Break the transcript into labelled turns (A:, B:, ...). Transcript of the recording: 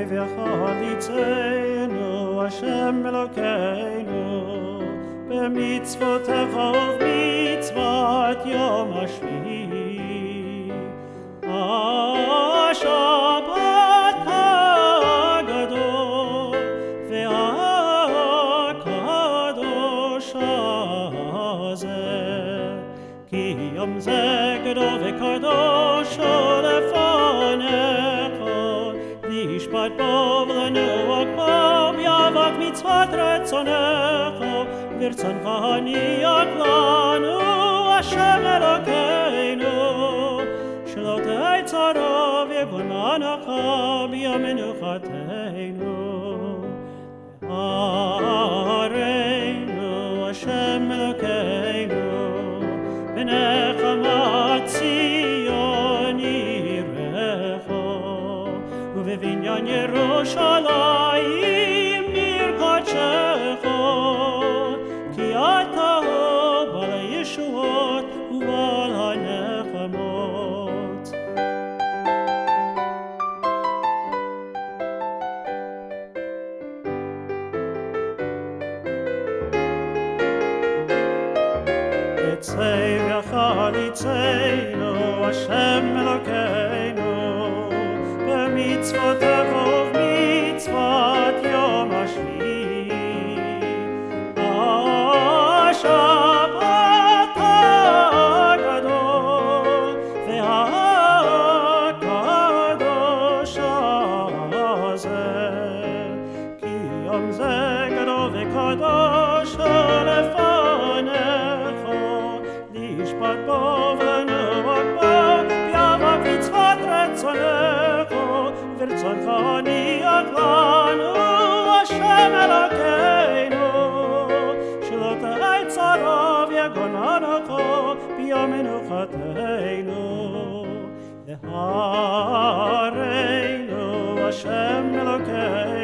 A: צי וחליצנו, השם אלוקינו, במצוותיך ובמצוות יום השביעי. השבת הגדול והקדוש הזה, כי יום זה גדול וקדוש לפניך, ish pat bavle ne wa kom ya vak mit zvat retsone kho mir tsan khani yak van u oh, a shemer o oh, keinu oh. shlot ay tsaro ve gonan kho bi amen khateinu are no a shemer o keinu ben kha ובבניין ירושלים עיר קודשך, כי אתה בעל הישועות ובעל הנחמות. יצא וחליצנו, השם אלוקינו, במצוותיך ובמצוות יום השביעי. השבת הגדול והקדוש הזה, כי יום זה גדול וקדוש לפניך, לשפט בו מנוחתנו. והרינו השם אלוקינו